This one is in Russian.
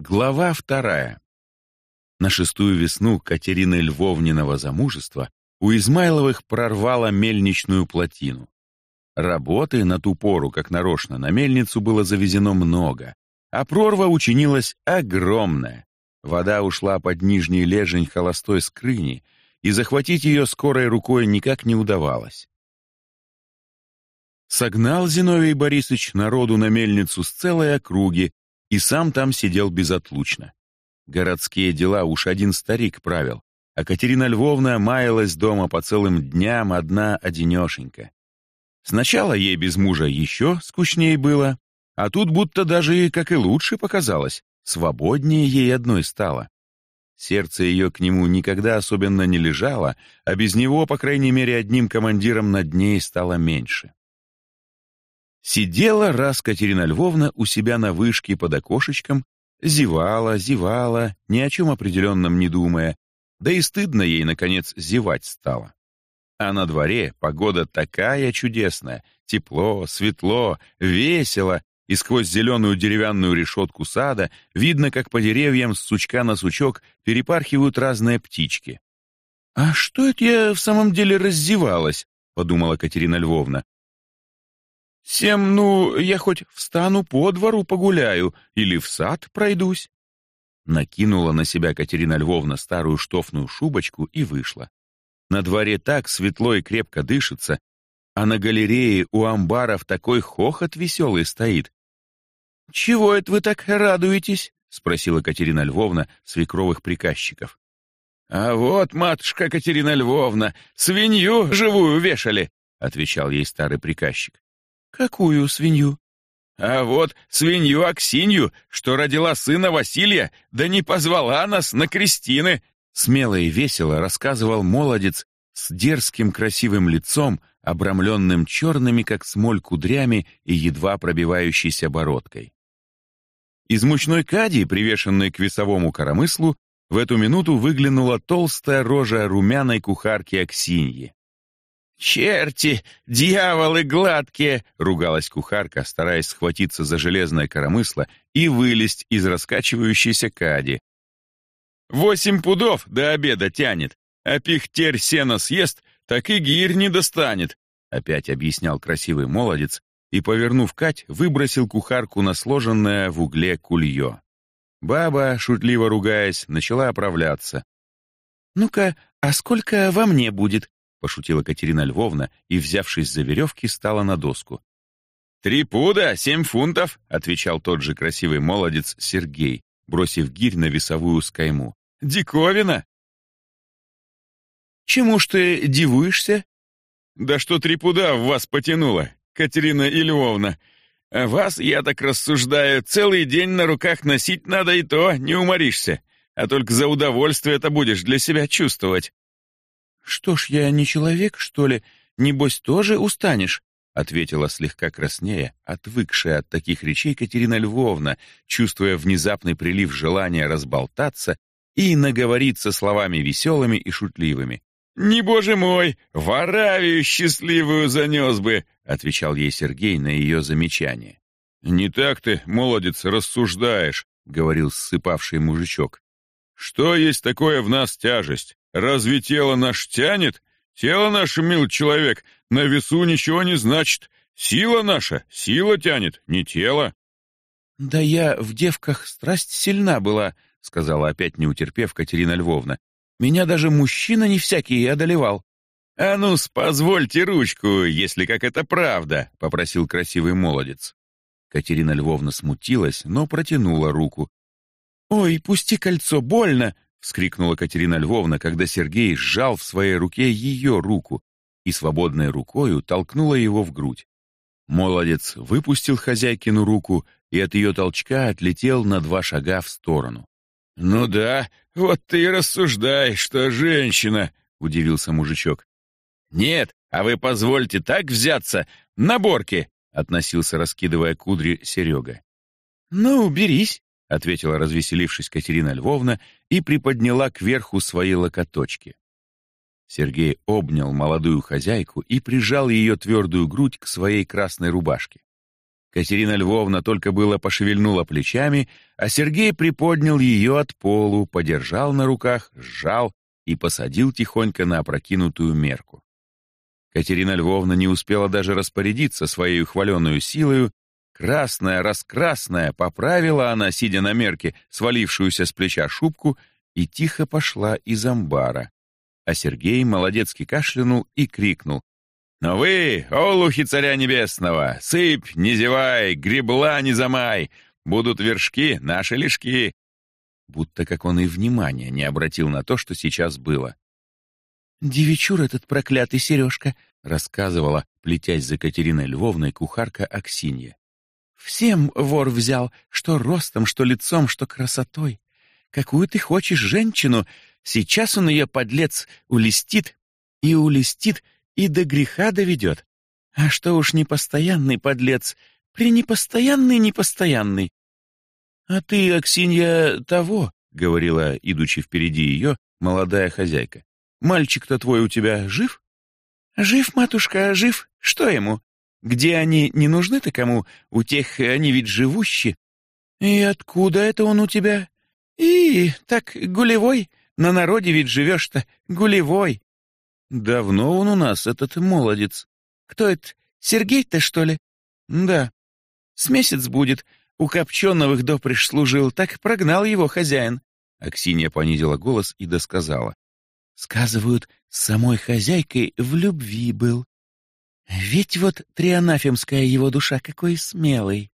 Глава вторая. На шестую весну Катерины Львовниного замужества у Измайловых прорвало мельничную плотину. Работы на ту пору, как нарочно, на мельницу было завезено много, а прорва учинилась огромная. Вода ушла под нижний лежень холостой скрыни, и захватить ее скорой рукой никак не удавалось. Согнал Зиновий Борисович народу на мельницу с целой округи, и сам там сидел безотлучно. Городские дела уж один старик правил, а Катерина Львовна маялась дома по целым дням одна одинешенька. Сначала ей без мужа еще скучнее было, а тут будто даже как и лучше показалось, свободнее ей одной стало. Сердце ее к нему никогда особенно не лежало, а без него, по крайней мере, одним командиром над ней стало меньше. Сидела раз Катерина Львовна у себя на вышке под окошечком, зевала, зевала, ни о чем определенном не думая, да и стыдно ей, наконец, зевать стало. А на дворе погода такая чудесная, тепло, светло, весело, и сквозь зеленую деревянную решетку сада видно, как по деревьям с сучка на сучок перепархивают разные птички. «А что это я в самом деле раздевалась?» — подумала Катерина Львовна. Всем, ну, я хоть встану по двору погуляю или в сад пройдусь. Накинула на себя Катерина Львовна старую штофную шубочку и вышла. На дворе так светло и крепко дышится, а на галерее у амбаров такой хохот веселый стоит. «Чего это вы так радуетесь?» — спросила Катерина Львовна свекровых приказчиков. «А вот, матушка Катерина Львовна, свинью живую вешали», — отвечал ей старый приказчик. «Какую свинью?» «А вот свинью Аксинью, что родила сына Василия, да не позвала нас на крестины!» Смело и весело рассказывал молодец с дерзким красивым лицом, обрамленным черными, как смоль, кудрями и едва пробивающейся бородкой. Из мучной кади, привешенной к весовому коромыслу, в эту минуту выглянула толстая рожа румяной кухарки Аксиньи. «Черти, дьяволы гладкие!» — ругалась кухарка, стараясь схватиться за железное коромысло и вылезть из раскачивающейся кади. «Восемь пудов до обеда тянет, а пихтерь сено съест, так и гирь не достанет», — опять объяснял красивый молодец и, повернув кать, выбросил кухарку на сложенное в угле кулье. Баба, шутливо ругаясь, начала оправляться. «Ну-ка, а сколько во мне будет?» — пошутила Катерина Львовна и, взявшись за веревки, стала на доску. «Три пуда, семь фунтов», — отвечал тот же красивый молодец Сергей, бросив гирь на весовую скайму. «Диковина!» «Чему ж ты дивуешься?» «Да что три пуда в вас потянуло, Катерина Львовна. А вас, я так рассуждаю, целый день на руках носить надо и то не уморишься, а только за удовольствие это будешь для себя чувствовать». «Что ж, я не человек, что ли? Небось, тоже устанешь?» — ответила слегка краснея, отвыкшая от таких речей Катерина Львовна, чувствуя внезапный прилив желания разболтаться и наговориться словами веселыми и шутливыми. «Не, боже мой, в Аравию счастливую занес бы!» — отвечал ей Сергей на ее замечание. «Не так ты, молодец, рассуждаешь», — говорил ссыпавший мужичок. «Что есть такое в нас тяжесть? Разве тело наш тянет? Тело наше, мил человек, на весу ничего не значит. Сила наша, сила тянет, не тело. Да я в девках страсть сильна была, сказала опять не утерпев Катерина Львовна. Меня даже мужчина не всякий одолевал. «А ну, позвольте ручку, если как это правда», — попросил красивый молодец. Катерина Львовна смутилась, но протянула руку. «Ой, пусти кольцо, больно!» — вскрикнула Катерина Львовна, когда Сергей сжал в своей руке ее руку и свободной рукою толкнула его в грудь. Молодец выпустил хозяйкину руку и от ее толчка отлетел на два шага в сторону. «Ну да, вот ты и рассуждай, что женщина!» — удивился мужичок. «Нет, а вы позвольте так взяться, на борке!» — относился, раскидывая кудри Серега. «Ну, берись!» — ответила развеселившись Катерина Львовна и приподняла кверху свои локоточки. Сергей обнял молодую хозяйку и прижал ее твердую грудь к своей красной рубашке. Катерина Львовна только было пошевельнула плечами, а Сергей приподнял ее от полу, подержал на руках, сжал и посадил тихонько на опрокинутую мерку. Катерина Львовна не успела даже распорядиться своей хваленную силою, красная, раскрасная, поправила она, сидя на мерке, свалившуюся с плеча шубку, и тихо пошла из амбара. А Сергей молодецки кашлянул и крикнул. «Но вы, олухи царя небесного, сыпь, не зевай, гребла не замай, будут вершки, наши лишки!» Будто как он и внимания не обратил на то, что сейчас было. «Девичур этот проклятый Сережка», — рассказывала, плетясь за Катериной Львовной кухарка Аксинья. «Всем вор взял, что ростом, что лицом, что красотой. Какую ты хочешь женщину, сейчас он ее, подлец, улестит, и улестит, и до греха доведет. А что уж непостоянный подлец, пренепостоянный непостоянный. А ты, Аксинья, того, — говорила, идучи впереди ее, молодая хозяйка. Мальчик-то твой у тебя жив? Жив, матушка, жив. Что ему? Где они не нужны-то кому? У тех они ведь живущие. И откуда это он у тебя? И так гулевой. На народе ведь живешь-то гулевой. Давно он у нас, этот молодец. Кто это? Сергей-то, что ли? Да. С месяц будет. У Копченовых допрежь служил, так прогнал его хозяин. Аксинья понизила голос и досказала. Сказывают, с самой хозяйкой в любви был. Ведь вот трианафемская его душа какой смелый.